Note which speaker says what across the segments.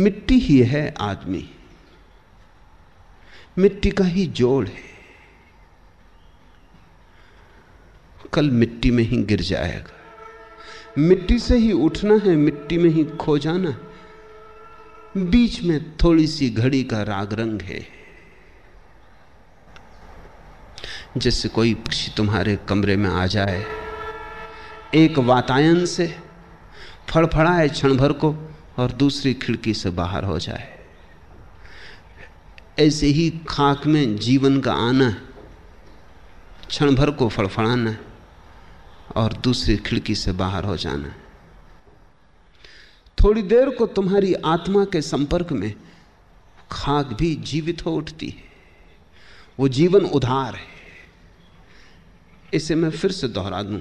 Speaker 1: मिट्टी ही है आदमी। मिट्टी का ही जोड़ है। कल मिट्टी में ही गिर जाएगा। मिट्टी से ही उठना है, मिट्टी में ही खो जाना बीच में थोड़ी सी घड़ी का राग रंग है। जैसे कोई पक्षी तुम्हारे कमरे में आ जाए, एक वातायन से फड़फड़ाए क्षण भर को और दूसरी खिड़की से बाहर हो जाए। ऐसे ही खाक में जीवन का आना क्षण भर को फड़फड़ाना और दूसरी खिड़की से बाहर हो जाना थोड़ी देर को तुम्हारी आत्मा के संपर्क में खाक भी जीवित हो उठती है। वो जीवन उधार है। इसे मैं फिर से दोहरा दूँ।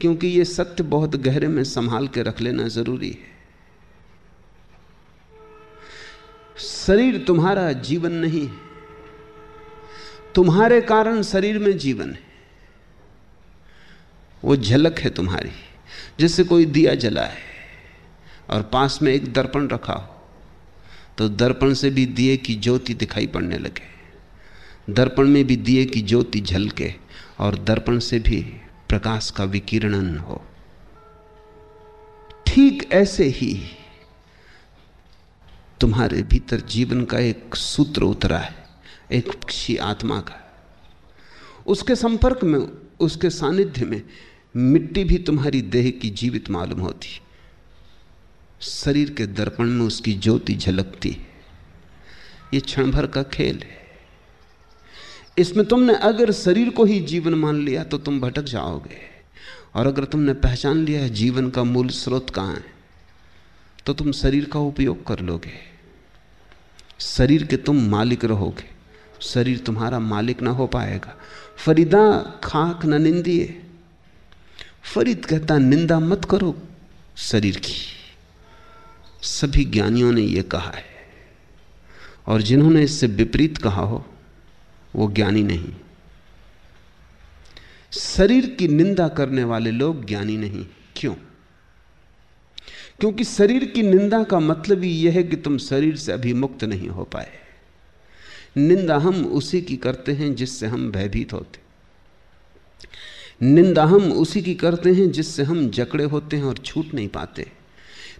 Speaker 1: क्योंकि ये सत्य बहुत गहरे में संभाल के रख लेना ज़रूरी है। शरीर तुम्हारा जीवन नहीं है। तुम्हारे कारण शरीर में जीवन है। वो झलक है तुम्हारी, जैसे कोई दिया जला है और पास में एक दर्पण रखा हो तो दर्पण से भी दिए की ज्योति दिखाई पड़ने लगे। दर्पण में भी दिए की ज्योति झलके और दर्पण से भी प्रकाश का विकिरणन हो। ठीक ऐसे ही तुम्हारे भीतर जीवन का एक सूत्र उतरा है, एक पक्षी आत्मा का। उसके संपर्क में, उसके सानिध्य में मिट्टी भी तुम्हारी देह की जीवित मालूम होती। शरीर के दर्पण में उसकी ज्योति झलकती। ये क्षण भर का खेल है। इसमें तुमने अगर शरीर को ही जीवन मान लिया तो तुम भटक जाओगे। और अगर तुमने पहचान लिया है जीवन का मूल स्रोत कहाँ है तो तुम शरीर का उपयोग कर लोगे। शरीर के तुम मालिक रहोगे। शरीर तुम्हारा मालिक ना हो पाएगा। फरीदा खाक न निंदिए। फरीद कहता, निंदा मत करो शरीर की। सभी ज्ञानियों ने यह कहा है। और जिन्होंने इससे विपरीत कहा हो वो ज्ञानी नहीं। शरीर की निंदा करने वाले लोग ज्ञानी नहीं। क्यों? क्योंकि शरीर की निंदा का मतलब ही यह है कि तुम शरीर से अभी मुक्त नहीं हो पाए। निंदा हम उसी की करते हैं जिससे हम भयभीत होते। निंदा हम उसी की करते हैं जिससे हम जकड़े होते हैं और छूट नहीं पाते।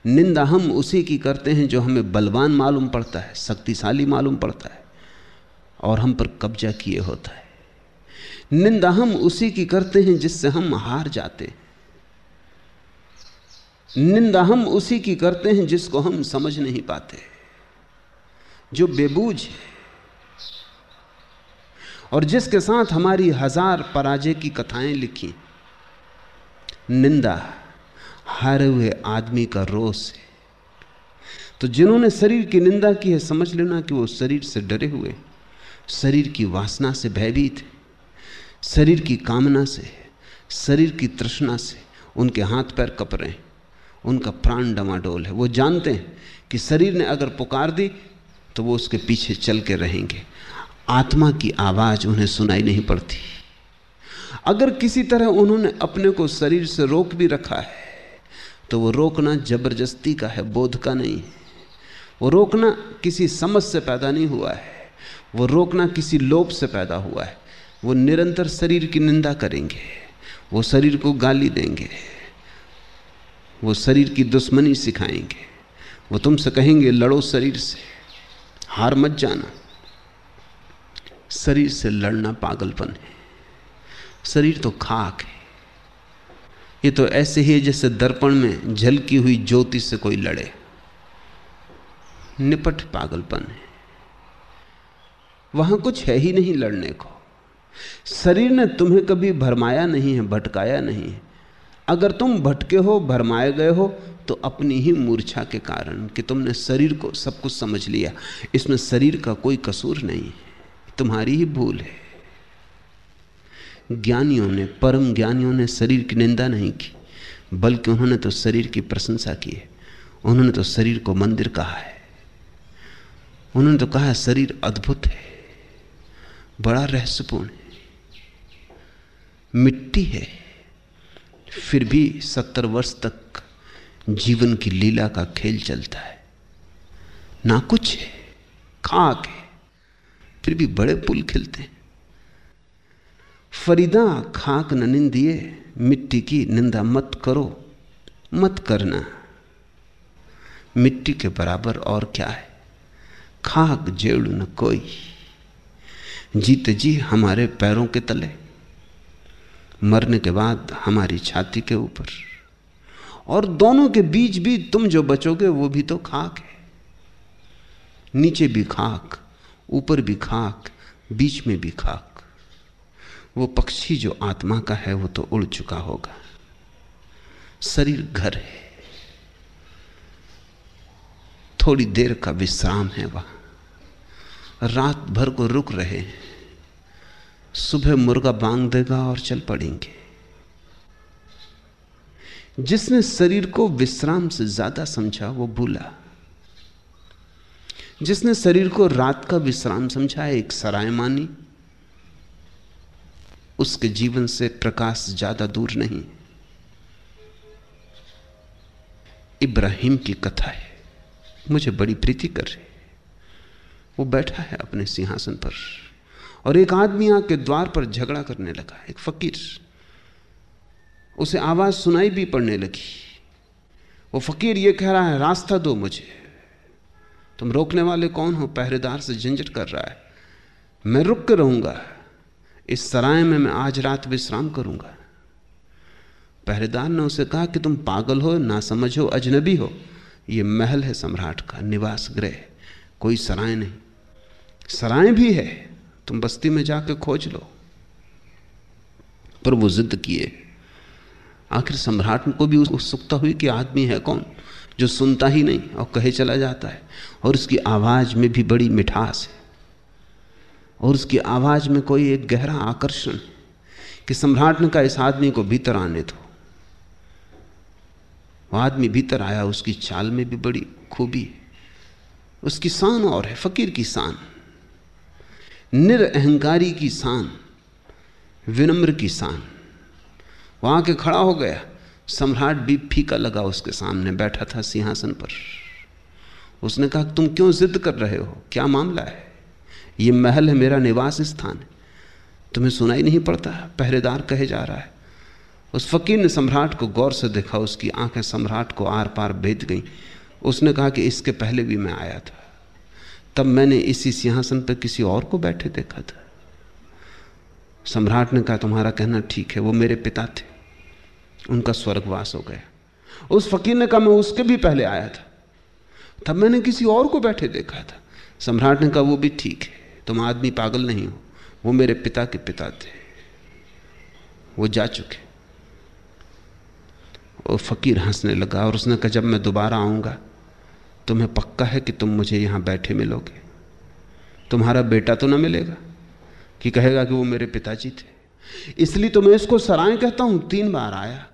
Speaker 1: निंदा हम उसी की करते हैं जो हमें बलवान मालूम पड़ता है, शक्तिशाली मालूम पड़ता है। और हम पर कब्जा किए होता है। निंदा हम उसी की करते हैं जिससे हम हार जाते हैं। निंदा हम उसी की करते हैं जिसको हम समझ नहीं पाते। जो बेबूझ है और जिसके साथ हमारी हज़ार पराजय की कथाएँ लिखी। निंदा हारे हुए आदमी का रोष है। तो जिन्होंने शरीर की निंदा की है, समझ लेना कि वो शरीर से डरे हुए शरीर की वासना से भयभीत है, शरीर की कामना से शरीर की तृष्णा से उनके हाथ पैर कप रहे हैं, उनका प्राण डमाडोल है। वो जानते हैं कि शरीर ने अगर पुकार दी तो वो उसके पीछे चल के रहेंगे। आत्मा की आवाज़ उन्हें सुनाई नहीं पड़ती। अगर किसी तरह उन्होंने अपने को शरीर से रोक भी रखा है तो वो रोकना ज़बरदस्ती का है, बोध का नहीं वो रोकना किसी समझ से पैदा नहीं हुआ है। वो रोकना किसी लोभ से पैदा हुआ है। वो निरंतर शरीर की निंदा करेंगे। वो शरीर को गाली देंगे। वो शरीर की दुश्मनी सिखाएँगे। वो तुमसे कहेंगे, लड़ो शरीर से। हार मत जाना। शरीर से लड़ना पागलपन है। शरीर तो खाक है। ये तो ऐसे ही है जैसे दर्पण में झलकी हुई ज्योति से कोई लड़े। निपट पागलपन है। वहाँ कुछ है ही नहीं लड़ने को। शरीर ने तुम्हें कभी भरमाया नहीं है, भटकाया नहीं है। अगर तुम भटके हो, भरमाए गए हो तो अपनी ही मूर्छा के कारण कि तुमने शरीर को सब कुछ समझ लिया, इसमें शरीर का कोई कसूर नहीं है, तुम्हारी ही भूल है। ज्ञानियों ने, परम ज्ञानियों ने शरीर की निंदा नहीं की, बल्कि उन्होंने तो शरीर की प्रशंसा की है। उन्होंने तो शरीर को मंदिर कहा है। उन्होंने तो कहा, शरीर अद्भुत है। बड़ा रहस्यपूर्ण। है मिट्टी है। फिर भी सत्तर वर्ष तक जीवन की लीला का खेल चलता है। ना कुछ है, खाक है, फिर भी बड़े पुल खिलते हैं। फरीदा, खाक न निंदिए, मिट्टी की निंदा मत करो, मत करना। मिट्टी के बराबर और क्या है? खाक, जेड़ न कोई। जीते जी हमारे पैरों के तले, मरने के बाद हमारी छाती के ऊपर। और दोनों के बीच भी तुम जो बचोगे, वो भी तो खाक है। नीचे भी खाक, ऊपर भी खाक, बीच में भी खाक। वो पक्षी जो आत्मा का है, वो तो उड़ चुका होगा। शरीर घर है। थोड़ी देर का विश्राम है वहाँ। रात भर को रुक रहे हैं। सुबह मुर्गा बांग देगा और चल पड़ेंगे। जिसने शरीर को विश्राम से ज़्यादा समझा, वो भूला। जिसने शरीर को रात का विश्राम समझा, एक सराय मानी। उसके जीवन से प्रकाश ज़्यादा दूर नहीं। इब्राहिम की कथा है। मुझे बड़ी प्रीति कर रही वो बैठा है अपने सिंहासन पर। और एक आदमी आके द्वार पर झगड़ा करने लगा, एक फकीर। उसे आवाज़ सुनाई भी पड़ने लगी। वो फकीर ये कह रहा है, रास्ता दो मुझे। तुम रोकने वाले कौन हो? पहरेदार से झंझट कर रहा है। मैं रुक के रहूँगा। इस सराय में मैं आज रात विश्राम करूँगा। पहरेदार ने उसे कहा कि तुम पागल हो ना समझो अजनबी हो। ये महल है सम्राट का, निवास गृह। कोई सराय नहीं। सराय भी है, तुम बस्ती में जाके खोज लो। पर वो जिद किए। आखिर सम्राट को भी उत्सुकता हुई कि आदमी है कौन, जो सुनता ही नहीं और कहे चला जाता है। और उसकी आवाज़ में भी बड़ी मिठास है। और उसकी आवाज़ में कोई एक गहरा आकर्षण कि सम्राट ने कहा, इस आदमी को भीतर आने दो। वो आदमी भीतर आया, उसकी चाल में भी बड़ी खूबी उसकी शान और है, फकीर की शान। निरअहंकारी की शान, विनम्र की शान। वहाँ के खड़ा हो गया। सम्राट भी फीका लगा उसके सामने, बैठा था सिंहासन पर। उसने कहा, तुम क्यों जिद कर रहे हो? क्या मामला है? ये महल है मेरा निवास स्थान। है तुम्हें सुनाई नहीं पड़ता? पहरेदार कहे जा रहा है। उस फकीर ने सम्राट को गौर से देखा, उसकी आँखें सम्राट को आर पार भेज गई। उसने कहा कि इसके पहले भी मैं आया था। तब मैंने इसी सिंहासन पर किसी और को बैठे देखा था। सम्राट ने कहा, तुम्हारा कहना ठीक है, वो मेरे पिता थे। उनका स्वर्गवास हो गया। उस फकीर ने कहा, मैं उसके भी पहले आया था। तब मैंने किसी और को बैठे देखा था। सम्राट ने कहा, वो भी ठीक है, तुम आदमी पागल नहीं हो। वो मेरे पिता के पिता थे। वो जा चुके। और फकीर हंसने लगा और उसने कहा, जब मैं दोबारा आऊँगा तुम्हें पक्का है कि तुम मुझे यहाँ बैठे मिलोगे? तुम्हारा बेटा तो ना मिलेगा? कि कहेगा कि वो मेरे पिताजी थे? इसलिए तो मैं इसको सराय कहता हूँ, तीन बार आया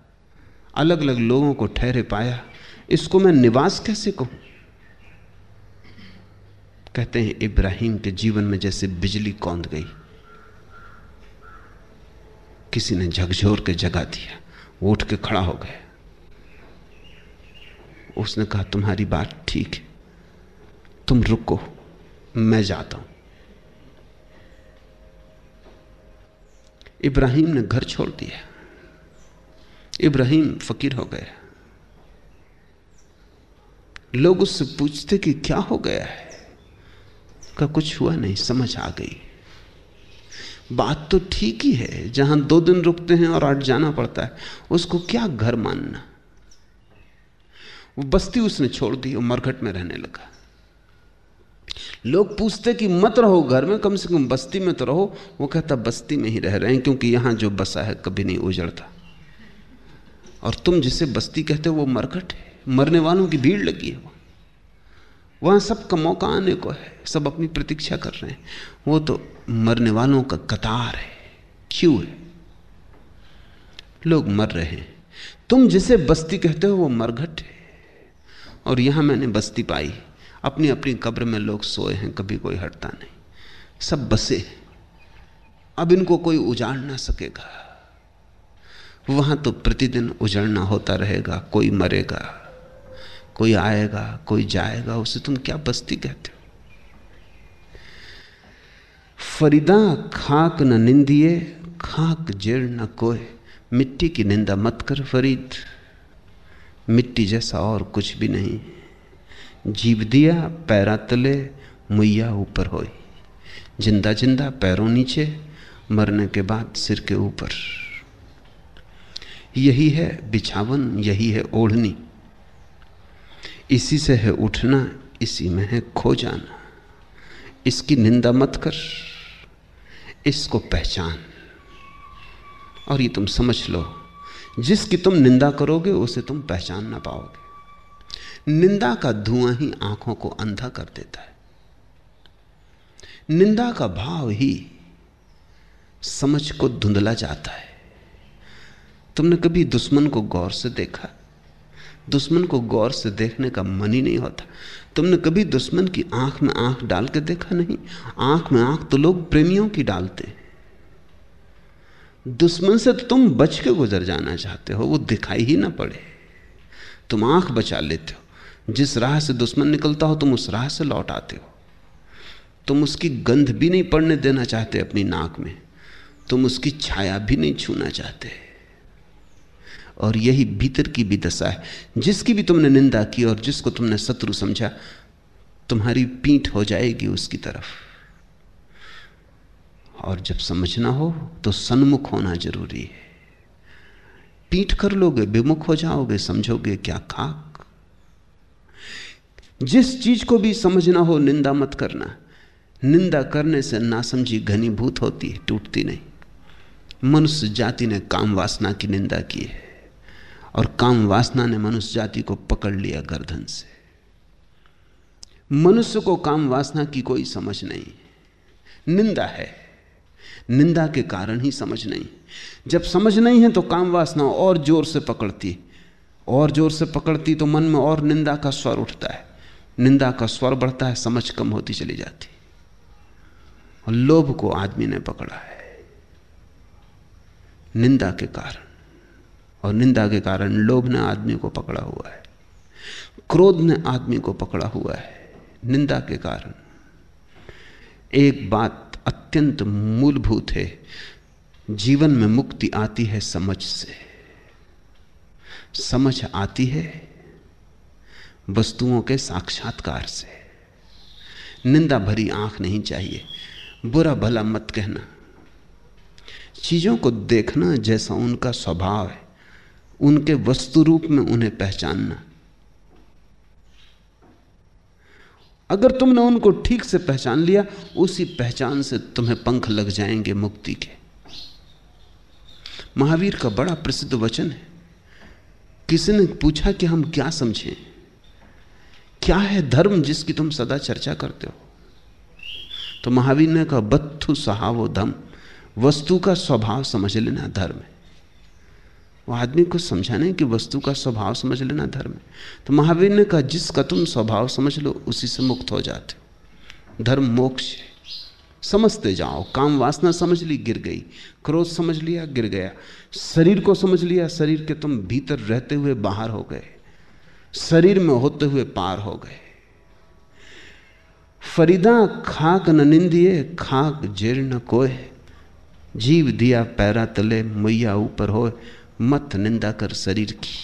Speaker 1: अलग अलग लोगों को ठहरे पाया। इसको मैं निवास कैसे कहूँ? कहते हैं, इब्राहिम के जीवन में जैसे बिजली कौंद गई। किसी ने झकझोर के जगा दिया, वो उठ के खड़ा हो गया। उसने कहा, तुम्हारी बात ठीक है। तुम रुको, मैं जाता हूँ। इब्राहिम ने घर छोड़ दिया। इब्राहिम फकीर हो गया। लोग उससे पूछते कि क्या हो गया है? का कुछ हुआ नहीं, समझ आ गई। बात तो ठीक ही है, जहाँ दो दिन रुकते हैं और आठ जाना पड़ता है, उसको क्या घर मानना? वो बस्ती उसने छोड़ दी और मरघट में रहने लगा। लोग पूछते कि मत रहो घर में, कम से कम बस्ती में तो रहो। वो कहता, बस्ती में ही रह रहे हैं, क्योंकि यहाँ जो बसा है कभी नहीं उजड़ता। और तुम जिसे बस्ती कहते हो, वो मरघट है। मरने वालों की भीड़ लगी है वहाँ सबका मौका आने को है, सब अपनी प्रतीक्षा कर रहे हैं। वो तो मरने वालों का कतार है, क्यों है? लोग मर रहे हैं। तुम जिसे बस्ती कहते हो, वो मरघट है। और यहाँ मैंने बस्ती पाई। अपनी अपनी कब्र में लोग सोए हैं, कभी कोई हटता नहीं। सब बसे अब इनको कोई उजाड़ ना सकेगा। वहाँ तो प्रतिदिन उजड़ना होता रहेगा, कोई मरेगा, कोई आएगा, कोई जाएगा, उसे तुम क्या बस्ती कहते हो? फरीदा, खाक न निंदिए, खाक जेड़ न कोय मिट्टी की निंदा मत कर फरीद। मिट्टी जैसा और कुछ भी नहीं। जीव दिया, पैरा तले, मुइया ऊपर होई। ज़िंदा ज़िंदा पैरों नीचे, मरने के बाद सिर के ऊपर। यही है बिछावन, यही है ओढ़नी। इसी से है उठना, इसी में है खो जाना। इसकी निंदा मत कर, इसको पहचान। और ये तुम समझ लो जिसकी तुम निंदा करोगे, उसे तुम पहचान ना पाओगे। निंदा का धुआँ ही आँखों को अंधा कर देता है। निंदा का भाव ही समझ को धुंधला जाता है। तुमने कभी दुश्मन को गौर से देखा? दुश्मन को गौर से देखने का मन ही नहीं होता। तुमने कभी दुश्मन की आँख में आँख डाल के देखा नहीं? आँख में आँख तो लोग प्रेमियों की डालते हैं। दुश्मन से तो तुम बच के गुजर जाना चाहते हो, वो दिखाई ही ना पड़े। तुम आँख बचा लेते हो। जिस राह से दुश्मन निकलता हो, तुम उस राह से लौट आते हो। तुम उसकी गंध भी नहीं पड़ने देना चाहते अपनी नाक में। तुम उसकी छाया भी नहीं छूना चाहते। और यही भीतर की भी दशा है। जिसकी भी तुमने निंदा की और जिसको तुमने शत्रु समझा, तुम्हारी पीठ हो जाएगी उसकी तरफ़। और जब समझना हो तो सन्मुख होना ज़रूरी है। पीठ कर लोगे, विमुख हो जाओगे, समझोगे क्या खाक। जिस चीज़ को भी समझना हो, निंदा मत करना। निंदा करने से नासमझी घनीभूत होती है, टूटती नहीं। मनुष्य जाति ने काम वासना की निंदा की है और काम वासना ने मनुष्य जाति को पकड़ लिया गर्दन से। मनुष्य को काम वासना की कोई समझ नहीं। निंदा है। निंदा के कारण ही समझ नहीं। जब समझ नहीं है तो काम वासना और ज़ोर से पकड़ती और ज़ोर से पकड़ती तो मन में और निंदा का स्वर उठता है। निंदा का स्वर बढ़ता है, समझ कम होती चली जाती और लोभ को आदमी ने पकड़ा है। निंदा के कारण। और निंदा के कारण लोभ ने आदमी को पकड़ा हुआ है। क्रोध ने आदमी को पकड़ा हुआ है। निंदा के कारण। एक बात अत्यंत मूलभूत है। जीवन में मुक्ति आती है समझ से। समझ आती है वस्तुओं के साक्षात्कार से। निंदा भरी आँख नहीं चाहिए। बुरा भला मत कहना। चीज़ों को देखना जैसा उनका स्वभाव है। उनके वस्तु रूप में उन्हें पहचानना। अगर तुमने उनको ठीक से पहचान लिया, उसी पहचान से तुम्हें पंख लग जाएँगे मुक्ति के। महावीर का बड़ा प्रसिद्ध वचन है। किसी ने पूछा कि हम क्या समझें? क्या है धर्म जिसकी तुम सदा चर्चा करते हो? तो महावीर ने कहा, बत्थु सहावो धम, वस्तु का स्वभाव समझ लेना धर्म है। वो आदमी को समझाने कि वस्तु का स्वभाव समझ लेना धर्म है। तो महावीर ने कहा, जिसका तुम स्वभाव समझ लो, उसी से मुक्त हो जाते धर्म मोक्ष समझते जाओ, काम वासना समझ ली, गिर गई। क्रोध समझ लिया, गिर गया। शरीर को समझ लिया, शरीर के तुम भीतर रहते हुए बाहर हो गए। शरीर में होते हुए पार हो गए। फरीदा, खाक न निंदिए, खाक जेर न कोय जीव दिया पैरा तले मैया ऊपर होए। मत निंदा कर शरीर की,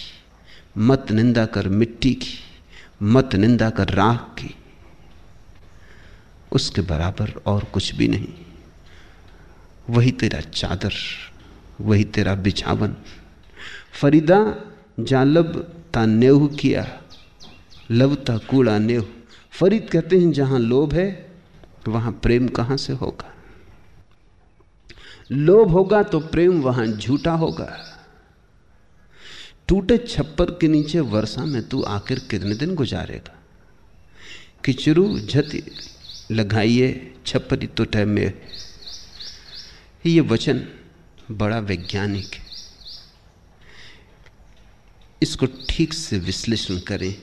Speaker 1: मत निंदा कर मिट्टी की, मत निंदा कर राख की। उसके बराबर और कुछ भी नहीं। वही तेरा चादर, वही तेरा बिछावन। फरीदा जा लब ता नेह किया लबता कूड़ा नेह। फरीद कहते हैं, जहाँ लोभ है, वहाँ प्रेम कहाँ से होगा? लोभ होगा तो प्रेम वहाँ झूठा होगा। टूटे छप्पर के नीचे वर्षा में तू आखिर कितने दिन गुजारेगा? किचरू झति लगाइए छप्परी टूटे में। ये वचन बड़ा वैज्ञानिक है। इसको ठीक से विश्लेषण करें।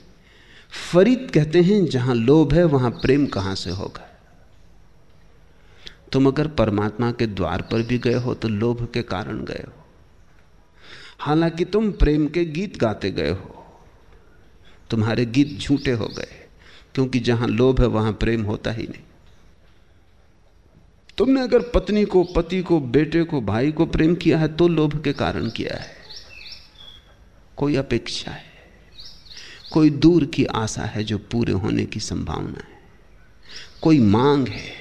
Speaker 1: फरीद कहते हैं, जहाँ लोभ है, वहाँ प्रेम कहाँ से होगा? तुम अगर परमात्मा के द्वार पर भी गए हो तो लोभ के कारण गए हो। हालाँकि तुम प्रेम के गीत गाते गए हो। तुम्हारे गीत झूठे हो गए, क्योंकि जहाँ लोभ है वहाँ प्रेम होता ही नहीं। तुमने अगर पत्नी को, पति को, बेटे को, भाई को प्रेम किया है तो लोभ के कारण किया है। कोई अपेक्षा है, कोई दूर की आशा है जो पूरे होने की संभावना है। कोई मांग है,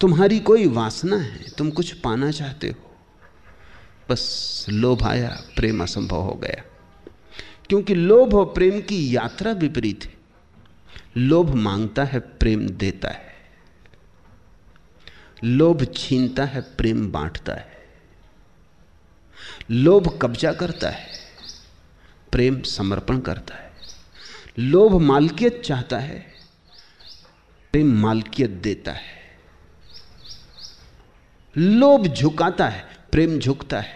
Speaker 1: तुम्हारी कोई वासना है, तुम कुछ पाना चाहते हो। बस लोभ आया, प्रेम असंभव हो गया। क्योंकि लोभ और प्रेम की यात्रा विपरीत है। लोभ माँगता है, प्रेम देता है। लोभ छीनता है, प्रेम बांटता है। लोभ कब्जा करता है, प्रेम समर्पण करता है। लोभ मालकियत चाहता है, प्रेम मालकियत देता है। लोभ झुकाता है प्रेम झुकता है।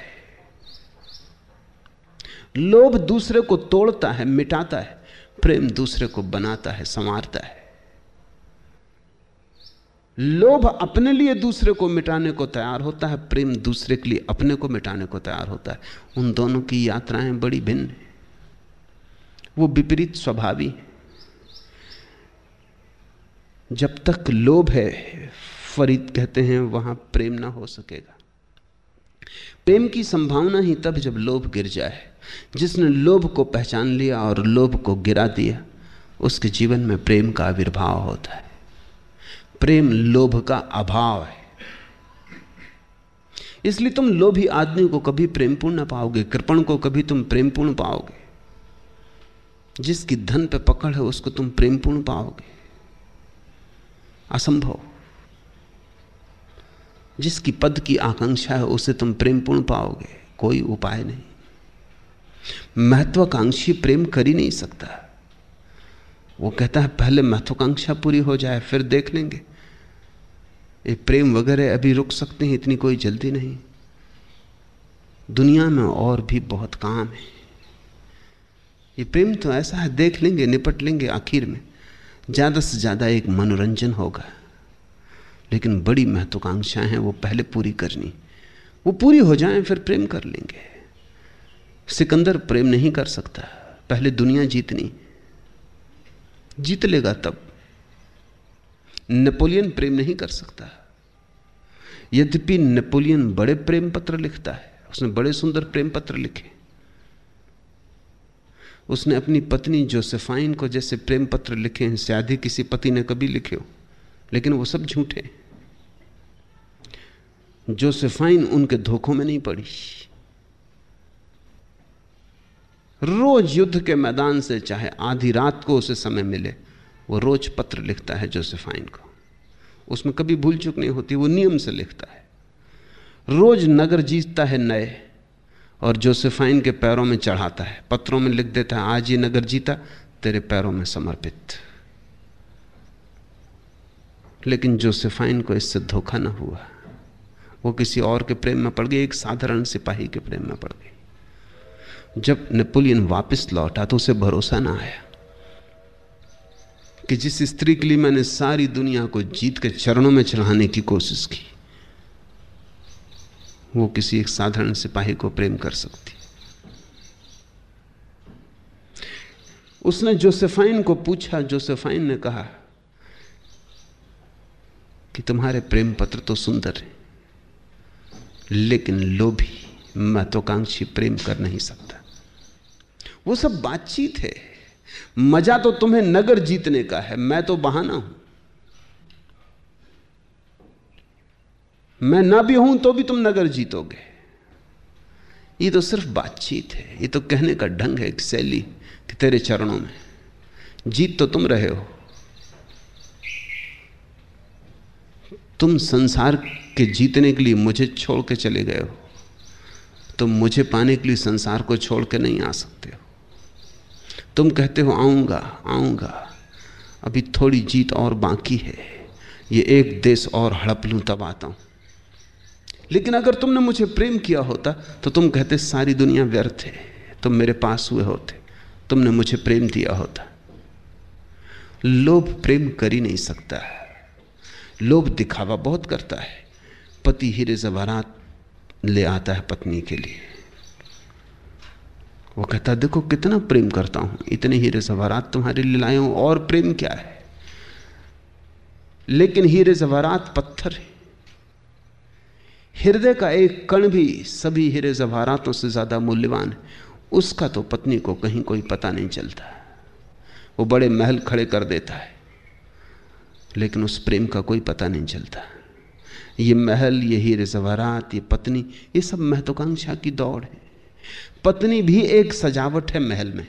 Speaker 1: लोभ दूसरे को तोड़ता है, मिटाता है, प्रेम दूसरे को बनाता है, संवारता है। लोभ अपने लिए दूसरे को मिटाने को तैयार होता है, प्रेम दूसरे के लिए अपने को मिटाने को तैयार होता है। उन दोनों की यात्राएँ बड़ी भिन्न है। वो विपरीत स्वभावी जब तक लोभ है, फरीद कहते हैं, वहाँ प्रेम ना हो सकेगा। प्रेम की संभावना ही तब जब लोभ गिर जाए। जिसने लोभ को पहचान लिया और लोभ को गिरा दिया, उसके जीवन में प्रेम का आविर्भाव होता है। प्रेम लोभ का अभाव है। इसलिए तुम लोभी आदमी को कभी प्रेमपूर्ण ना पाओगे, कृपण को कभी तुम प्रेमपूर्ण पाओगे। जिसकी धन पे पकड़ है, उसको तुम प्रेमपूर्ण पाओगे। असंभव। जिसकी पद की आकांक्षा है, उसे तुम प्रेमपूर्ण पाओगे। कोई उपाय नहीं। महत्वाकांक्षी प्रेम कर ही नहीं सकता। वो कहता है, पहले महत्वाकांक्षा पूरी हो जाए, फिर देख लेंगे। ये प्रेम वगैरह अभी रुक सकते हैं, इतनी कोई जल्दी नहीं। दुनिया में और भी बहुत काम है। ये प्रेम तो ऐसा है, देख लेंगे, निपट लेंगे आखिर में। ज़्यादा से ज़्यादा एक मनोरंजन होगा। लेकिन बड़ी महत्वाकांक्षाएँ हैं, वो पहले पूरी करनी। वो पूरी हो जाएँ, फिर प्रेम कर लेंगे। सिकंदर प्रेम नहीं कर सकता। पहले दुनिया जीतनी। जीत लेगा तब। नेपोलियन प्रेम नहीं कर सकता। यद्यपि नेपोलियन बड़े प्रेम पत्र लिखता है, उसने बड़े सुंदर प्रेम पत्र लिखे। उसने अपनी पत्नी जोसेफाइन को जैसे प्रेम पत्र लिखे हैं, शायद ही किसी पति ने कभी लिखे हो, लेकिन वो सब झूठे जोसेफाइन उनके धोखों में नहीं पड़ी। रोज युद्ध के मैदान से चाहे आधी रात को उसे समय मिले, वो रोज पत्र लिखता है जोसेफाइन को। उसमें कभी भूल चुक नहीं होती, वो नियम से लिखता है। रोज नगर जीतता है नए, और जोसेफाइन के पैरों में चढ़ाता है, पत्रों में लिख देता है, आज ये नगर जीता, तेरे पैरों में समर्पित। लेकिन जोसेफाइन को इससे धोखा ना हुआ वो किसी और के प्रेम में पड़ गई, एक साधारण सिपाही के प्रेम में पड़ गई। जब नेपोलियन वापस लौटा तो उसे भरोसा ना आया कि जिस स्त्री के लिए मैंने सारी दुनिया को जीत के चरणों में चढ़ाने की कोशिश की, वो किसी एक साधारण सिपाही को प्रेम कर सकती। उसने जोसेफाइन को पूछा, जोसेफाइन ने कहा कि तुम्हारे प्रेम पत्र तो सुंदर हैं। लेकिन लोभी महत्वाकांक्षी प्रेम कर नहीं सकता। वो सब बातचीत है। मज़ा तो तुम्हें नगर जीतने का है। मैं तो बहाना हूँ। मैं ना भी हूँ तो भी तुम नगर जीतोगे। ये तो सिर्फ़ बातचीत है। ये तो कहने का ढंग है एक शैली कि तेरे चरणों में जीत तो तुम रहे हो। तुम संसार के जीतने के लिए मुझे छोड़ के चले गए हो तुम मुझे पाने के लिए संसार को छोड़ के नहीं आ सकते हो। तुम कहते हो, आऊँगा आऊँगा, अभी थोड़ी जीत और बाकी है। ये एक देश और हड़प लूँ, तब आता हूँ। लेकिन अगर तुमने मुझे प्रेम किया होता तो तुम कहते, सारी दुनिया व्यर्थ है, तुम मेरे पास हुए होते, तुमने मुझे प्रेम दिया होता। लोभ प्रेम कर ही नहीं सकता। है लोभ दिखावा बहुत करता है। पति हीरे जवारात ले आता है पत्नी के लिए। वो कहता, देखो, कितना प्रेम करता हूँ। इतने हीरे सवारात तुम्हारे लिए लाए हूँ, और प्रेम क्या है? लेकिन हीरे जवारात पत्थर है। हृदय का एक कण भी सभी हीरे जवारातों से ज़्यादा मूल्यवान है। उसका तो पत्नी को कहीं कोई पता नहीं चलता। वो बड़े महल खड़े कर देता है। लेकिन उस प्रेम का कोई पता नहीं चलता। ये महल, ये हीरे जवारात ये पत्नी, ये सब महत्वाकांक्षा की दौड़ है। पत्नी भी एक सजावट है महल में।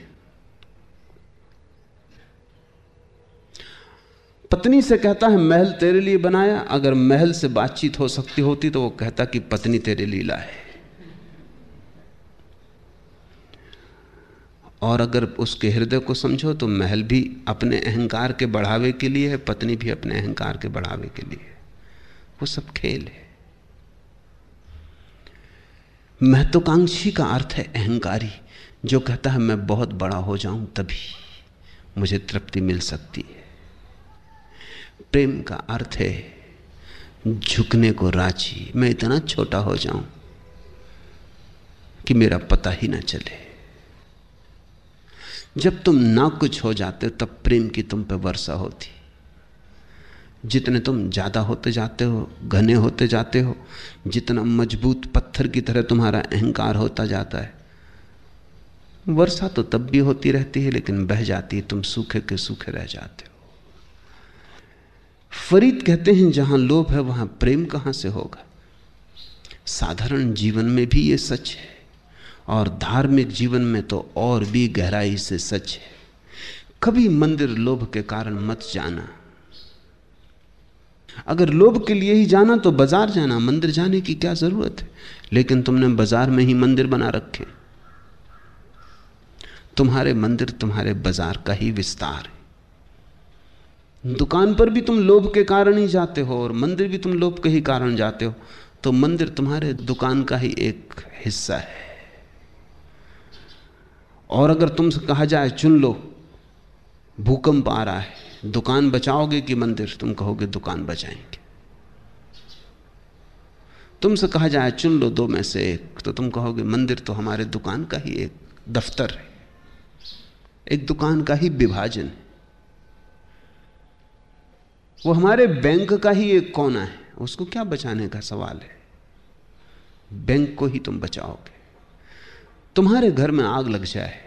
Speaker 1: पत्नी से कहता है, महल तेरे लिए बनाया, अगर महल से बातचीत हो सकती होती तो वो कहता कि पत्नी तेरे लीला है और अगर उसके हृदय को समझो तो महल भी अपने अहंकार के बढ़ावे के लिए है, पत्नी भी अपने अहंकार के बढ़ावे के लिए है। वो सब खेल है। महत्वाकांक्षी का अर्थ है अहंकारी, जो कहता है, मैं बहुत बड़ा हो जाऊँ तभी मुझे तृप्ति मिल सकती है। प्रेम का अर्थ है, झुकने को राज़ी, मैं इतना छोटा हो जाऊँ कि मेरा पता ही ना चले। जब तुम ना कुछ हो जाते, तब प्रेम की तुम पे वर्षा होती। जितने तुम ज़्यादा होते जाते हो, घने होते जाते हो, जितना मज़बूत पत्थर की तरह तुम्हारा अहंकार होता जाता है, वर्षा तो तब भी होती रहती है, लेकिन बह जाती है, तुम सूखे के सूखे रह जाते हो। फरीद कहते हैं, जहाँ लोभ है, वहाँ प्रेम कहाँ से होगा? साधारण जीवन में भी ये सच है। और धार्मिक जीवन में तो और भी गहराई से सच है। कभी मंदिर लोभ के कारण मत जाना। अगर लोभ के लिए ही जाना तो बाज़ार जाना, मंदिर जाने की क्या ज़रूरत है? लेकिन तुमने बाज़ार में ही मंदिर बना रखे। तुम्हारे मंदिर तुम्हारे बाज़ार का ही विस्तार है। दुकान पर भी तुम लोभ के कारण ही जाते हो और मंदिर भी तुम लोभ के ही कारण जाते हो तो मंदिर तुम्हारे दुकान का ही एक हिस्सा है। और अगर तुमसे कहा जाए, चुन लो, भूकंप आ रहा है, दुकान बचाओगे कि मंदिर? तुम कहोगे, दुकान बचाएँगे। तुमसे कहा जाए, चुन लो दो में से एक। तो तुम कहोगे, मंदिर तो हमारे दुकान का ही एक दफ्तर है, एक दुकान का ही विभाजन है। वो हमारे बैंक का ही एक कोना है, उसको क्या बचाने का सवाल है? बैंक को ही तुम बचाओगे। तुम्हारे घर में आग लग जाए।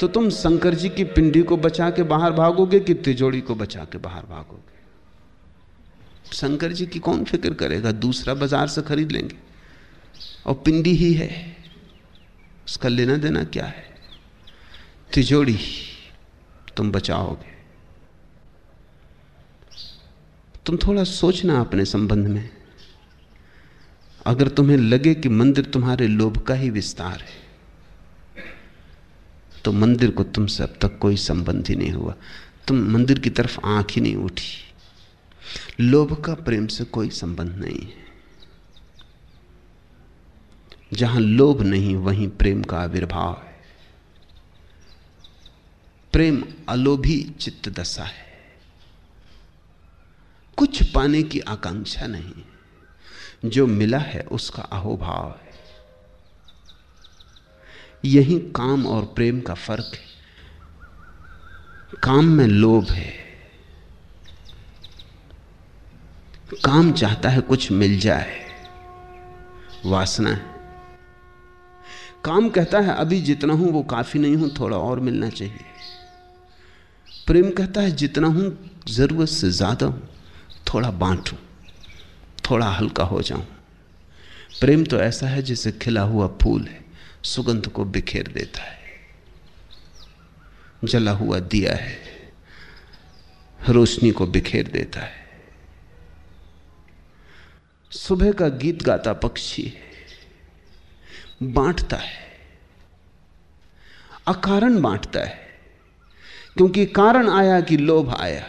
Speaker 1: तो तुम शंकर जी की पिंडी को बचा के बाहर भागोगे कि तिजोड़ी को बचा के बाहर भागोगे? शंकर जी की कौन फ़िक्र करेगा? दूसरा बाज़ार से खरीद लेंगे। और पिंडी ही है। उसका लेना देना क्या है? तिजोड़ी तुम बचाओगे। तुम थोड़ा सोचना अपने संबंध में। अगर तुम्हें लगे कि मंदिर तुम्हारे लोभ का ही विस्तार है तो मंदिर को तुमसे अब तक कोई संबंध ही नहीं हुआ। तुम मंदिर की तरफ़ आँख ही नहीं उठी। लोभ का प्रेम से कोई संबंध नहीं है। जहाँ लोभ नहीं, वहीं प्रेम का आविर्भाव है। प्रेम अलोभी चित्त दशा है। कुछ पाने की आकांक्षा नहीं जो मिला है उसका अहोभाव है। यही काम और प्रेम का फ़र्क है। काम में लोभ है। काम चाहता है कुछ मिल जाए। वासना है। काम कहता है, अभी जितना हूँ वो काफ़ी नहीं हूँ, थोड़ा और मिलना चाहिए। प्रेम कहता है, जितना हूँ ज़रूरत से ज़्यादा हूँ, थोड़ा बांटू थोड़ा हल्का हो जाऊँ। प्रेम तो ऐसा है जैसे खिला हुआ फूल है, सुगंध को बिखेर देता है, जला हुआ दिया है, रोशनी को बिखेर देता है। सुबह का गीत गाता पक्षी है, बांटता है, अकारण बांटता है, क्योंकि कारण आया कि लोभ आया।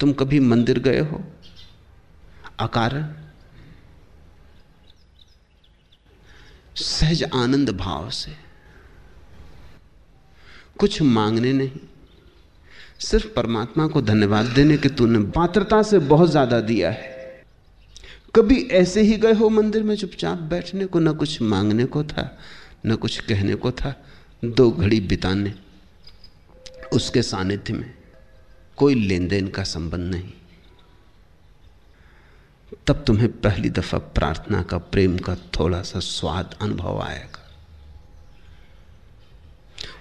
Speaker 1: तुम कभी मंदिर गए हो? अकारण सहज आनंद भाव से। कुछ मांगने नहीं। सिर्फ़ परमात्मा को धन्यवाद देने के तूने पात्रता से बहुत ज़्यादा दिया है। कभी ऐसे ही गए हो मंदिर में चुपचाप बैठने को, ना कुछ मांगने को था, ना कुछ कहने को था, दो घड़ी बिताने। उसके सानिध्य में कोई लेन देन का संबंध नहीं। तब तुम्हें पहली दफ़ा प्रार्थना का, प्रेम का थोड़ा सा स्वाद अनुभव आएगा।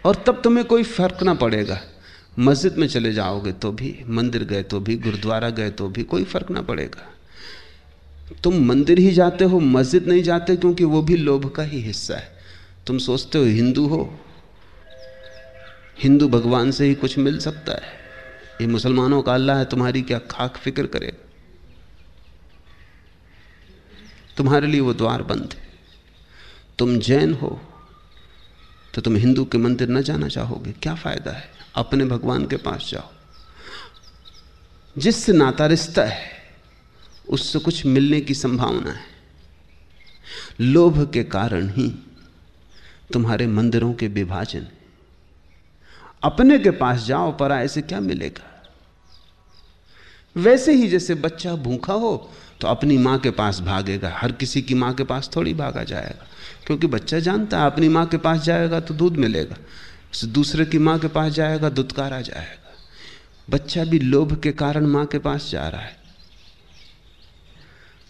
Speaker 1: और तब तुम्हें कोई फ़र्क ना पड़ेगा। मस्जिद में चले जाओगे तो भी, मंदिर गए तो भी, गुरुद्वारा गए तो भी कोई फ़र्क ना पड़ेगा। तुम मंदिर ही जाते हो, मस्जिद नहीं जाते क्योंकि वो भी लोभ का ही हिस्सा है। तुम सोचते हो हिंदू हो। हिंदू भगवान से ही कुछ मिल सकता है। ये मुसलमानों का अल्लाह है, तुम्हारी क्या खाक फ़िक्र करेगा? तुम्हारे लिए वो द्वार बंद है। तुम जैन हो तो तुम हिंदू के मंदिर न जाना चाहोगे। क्या फ़ायदा है? अपने भगवान के पास जाओ। जिससे नाता रिश्ता है, उससे कुछ मिलने की संभावना है। लोभ के कारण ही तुम्हारे मंदिरों के विभाजन अपने के पास जाओ पर ऐसे क्या मिलेगा? वैसे ही जैसे बच्चा भूखा हो तो अपनी माँ के पास भागेगा। हर किसी की माँ के पास थोड़ी भागा जाएगा। क्योंकि बच्चा जानता है, अपनी माँ के पास जाएगा तो दूध मिलेगा। दूसरे की माँ के पास जाएगा दुदकारा जाएगा। बच्चा भी लोभ के कारण माँ के पास जा रहा है।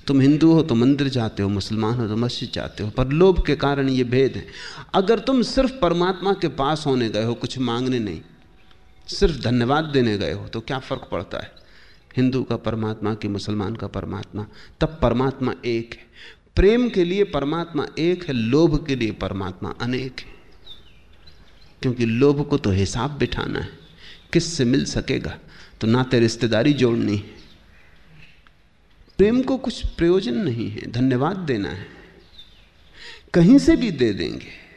Speaker 1: तुम हिंदू हो तो मंदिर जाते हो, मुसलमान हो तो मस्जिद जाते हो, पर लोभ के कारण ये भेद है। अगर तुम सिर्फ़ परमात्मा के पास होने गए हो, कुछ मांगने नहीं, सिर्फ़ धन्यवाद देने गए हो तो क्या फ़र्क पड़ता है? हिंदू का परमात्मा कि मुसलमान का परमात्मा, तब परमात्मा एक है। प्रेम के लिए परमात्मा एक है, लोभ के लिए परमात्मा अनेक है। क्योंकि लोभ को तो हिसाब बिठाना है, किससे मिल सकेगा? तो नाते रिश्तेदारी जोड़नी है। प्रेम को कुछ प्रयोजन नहीं है, धन्यवाद देना है। कहीं से भी दे देंगे।